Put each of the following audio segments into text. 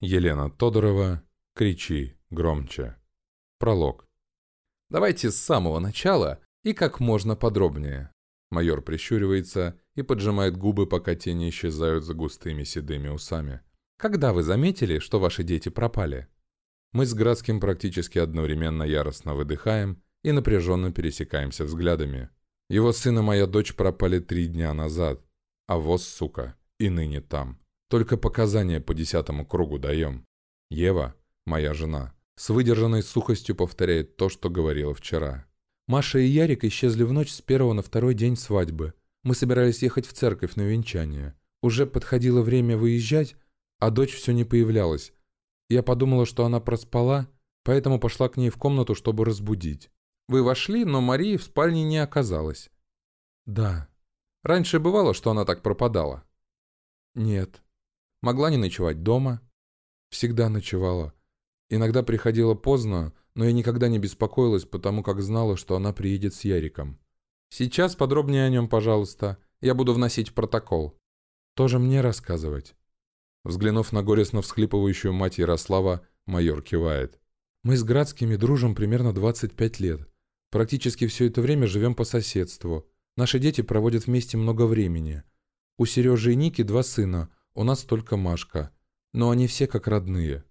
Елена Тодорова «Кричи громче». Пролог. Давайте с самого начала и как можно подробнее. Майор прищуривается и поджимает губы, пока тени исчезают за густыми седыми усами. Когда вы заметили, что ваши дети пропали? Мы с Градским практически одновременно яростно выдыхаем и напряженно пересекаемся взглядами. Его сын и моя дочь пропали три дня назад, а воз, сука, и ныне там. Только показания по десятому кругу даем. Ева, моя жена, с выдержанной сухостью повторяет то, что говорила вчера. Маша и Ярик исчезли в ночь с первого на второй день свадьбы. Мы собирались ехать в церковь на венчание. Уже подходило время выезжать, а дочь все не появлялась. Я подумала, что она проспала, поэтому пошла к ней в комнату, чтобы разбудить. Вы вошли, но Марии в спальне не оказалось. Да. Раньше бывало, что она так пропадала? Нет. Могла не ночевать дома? Всегда ночевала. Иногда приходила поздно, но я никогда не беспокоилась, потому как знала, что она приедет с Яриком. Сейчас подробнее о нем, пожалуйста. Я буду вносить в протокол. Тоже мне рассказывать. Взглянув на горестно всхлипывающую мать Ярослава, майор кивает. Мы с Градскими дружим примерно 25 лет. Практически все это время живем по соседству. Наши дети проводят вместе много времени. У Сережи и Ники два сына, у нас только Машка. Но они все как родные.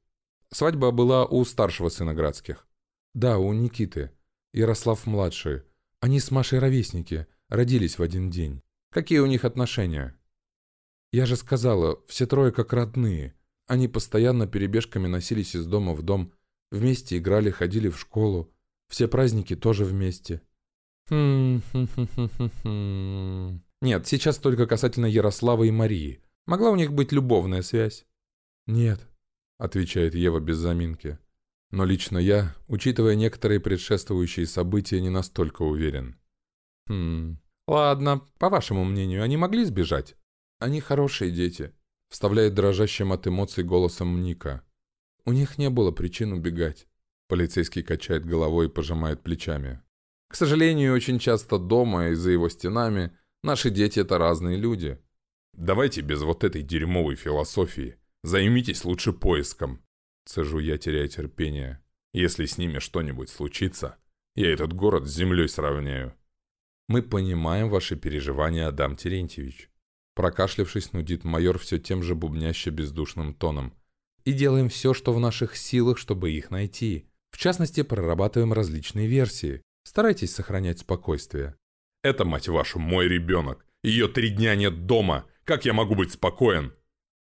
Свадьба была у старшего сына Градских. Да, у Никиты. Ярослав-младший. Они с Машей ровесники, родились в один день. Какие у них отношения? Я же сказала, все трое как родные. Они постоянно перебежками носились из дома в дом, вместе играли, ходили в школу. Все праздники тоже вместе. Хм, хм, хм, хм, Нет, сейчас только касательно Ярослава и Марии. Могла у них быть любовная связь? Нет, отвечает Ева без заминки. Но лично я, учитывая некоторые предшествующие события, не настолько уверен. Хм. Ладно, по вашему мнению, они могли сбежать? Они хорошие дети, вставляет дрожащим от эмоций голосом Ника. У них не было причин убегать. Полицейский качает головой и пожимает плечами. К сожалению, очень часто дома и за его стенами наши дети – это разные люди. Давайте без вот этой дерьмовой философии. Займитесь лучше поиском. Цежу я, теряя терпение. Если с ними что-нибудь случится, я этот город с землей сравняю. Мы понимаем ваши переживания, Адам Терентьевич. Прокашлявшись, нудит майор все тем же бубняще бездушным тоном. И делаем все, что в наших силах, чтобы их найти. В частности, прорабатываем различные версии. Старайтесь сохранять спокойствие. Это, мать вашу, мой ребенок. Ее три дня нет дома. Как я могу быть спокоен?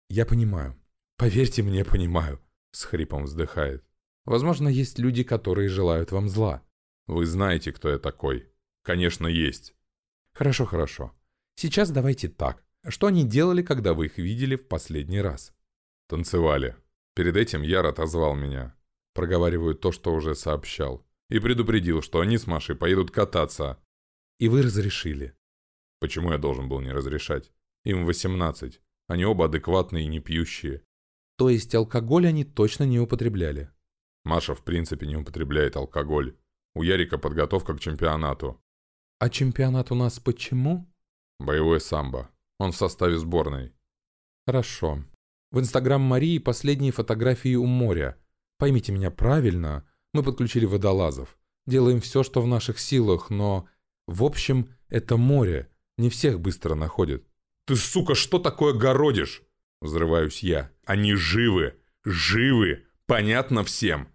Я понимаю. «Поверьте мне, понимаю», — с хрипом вздыхает. «Возможно, есть люди, которые желают вам зла». «Вы знаете, кто я такой?» «Конечно, есть». «Хорошо, хорошо. Сейчас давайте так. Что они делали, когда вы их видели в последний раз?» «Танцевали. Перед этим Яр отозвал меня. Проговариваю то, что уже сообщал. И предупредил, что они с Машей поедут кататься. И вы разрешили?» «Почему я должен был не разрешать? Им 18. Они оба адекватные и не пьющие. То есть алкоголь они точно не употребляли. Маша в принципе не употребляет алкоголь. У Ярика подготовка к чемпионату. А чемпионат у нас почему? Боевое самбо. Он в составе сборной. Хорошо. В инстаграм Марии последние фотографии у моря. Поймите меня правильно, мы подключили водолазов. Делаем все, что в наших силах, но... В общем, это море. Не всех быстро находят. «Ты, сука, что такое городишь?» Взрываюсь я. Они живы! Живы! Понятно всем!»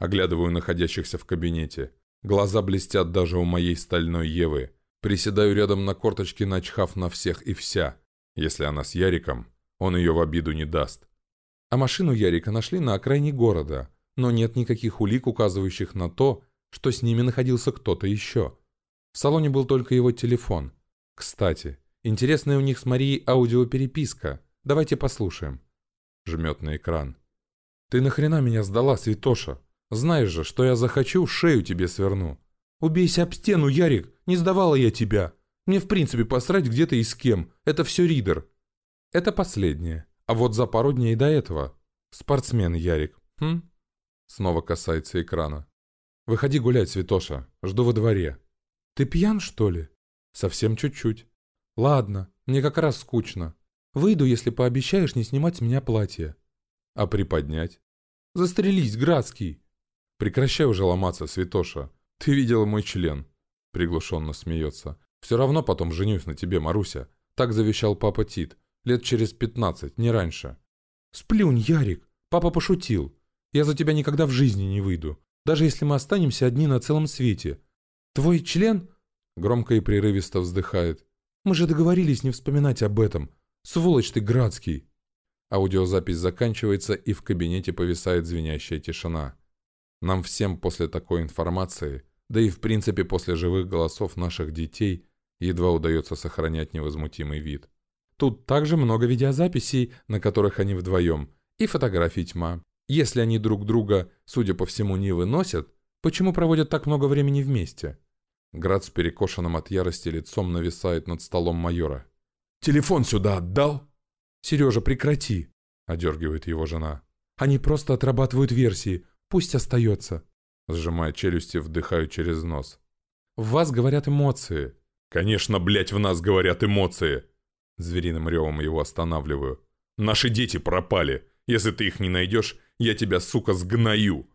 Оглядываю находящихся в кабинете. Глаза блестят даже у моей стальной Евы. Приседаю рядом на корточке, начхав на всех и вся. Если она с Яриком, он ее в обиду не даст. А машину Ярика нашли на окраине города, но нет никаких улик, указывающих на то, что с ними находился кто-то еще. В салоне был только его телефон. Кстати, интересная у них с Марией аудиопереписка – Давайте послушаем». Жмет на экран. «Ты нахрена меня сдала, Святоша? Знаешь же, что я захочу, шею тебе сверну. Убейся об стену, Ярик, не сдавала я тебя. Мне в принципе посрать, где ты и с кем. Это все Ридер». Это последнее. А вот за пару дней до этого. Спортсмен Ярик. Хм? Снова касается экрана. «Выходи гулять, Святоша. Жду во дворе». «Ты пьян, что ли?» «Совсем чуть-чуть». «Ладно, мне как раз скучно. Выйду, если пообещаешь не снимать с меня платье». А приподнять? Застрелись, Градский!» «Прекращай уже ломаться, Святоша. Ты видела мой член?» Приглушенно смеется. «Все равно потом женюсь на тебе, Маруся. Так завещал папа Тит. Лет через пятнадцать, не раньше». «Сплюнь, Ярик! Папа пошутил. Я за тебя никогда в жизни не выйду, даже если мы останемся одни на целом свете. Твой член...» Громко и прерывисто вздыхает. «Мы же договорились не вспоминать об этом. Сволочь ты, Градский!» Аудиозапись заканчивается, и в кабинете повисает звенящая тишина. Нам всем после такой информации, да и в принципе после живых голосов наших детей, едва удается сохранять невозмутимый вид. Тут также много видеозаписей, на которых они вдвоем, и фотографий тьма. Если они друг друга, судя по всему, не выносят, почему проводят так много времени вместе? Град с перекошенным от ярости лицом нависает над столом майора. «Телефон сюда отдал?» «Сережа, прекрати!» – одергивает его жена. «Они просто отрабатывают версии. Пусть остается». Сжимая челюсти, вдыхаю через нос. «В вас говорят эмоции». «Конечно, блядь, в нас говорят эмоции!» Звериным ревом его останавливаю. «Наши дети пропали. Если ты их не найдешь, я тебя, сука, сгною!»